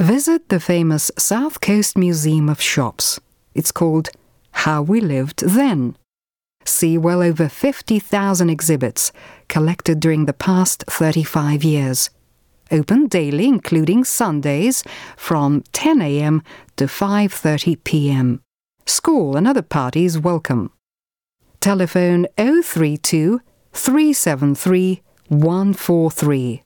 Visit the famous South Coast Museum of Shops. It's called How We Lived Then. See well over 50,000 exhibits collected during the past 35 years. Open daily including Sundays from 10 a.m. to 5:30 p.m. School and other parties welcome. Telephone 032 373 143.